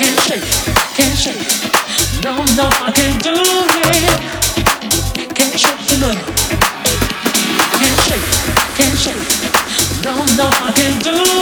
can't shake, can't shake. No, no, I can't do it. Can't shake the. Can't shake, can't shake. No, no, I can't do it.